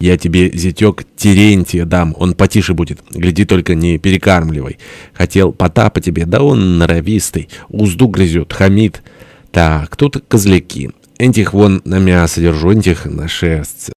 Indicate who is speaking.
Speaker 1: Я тебе, зятек, Терентия дам, он потише будет. Гляди, только не перекармливай. Хотел Потапа тебе, да он норовистый, узду грызет, хамит. Так, тут козляки. Этих вон на мясо держу, этих на шерсть.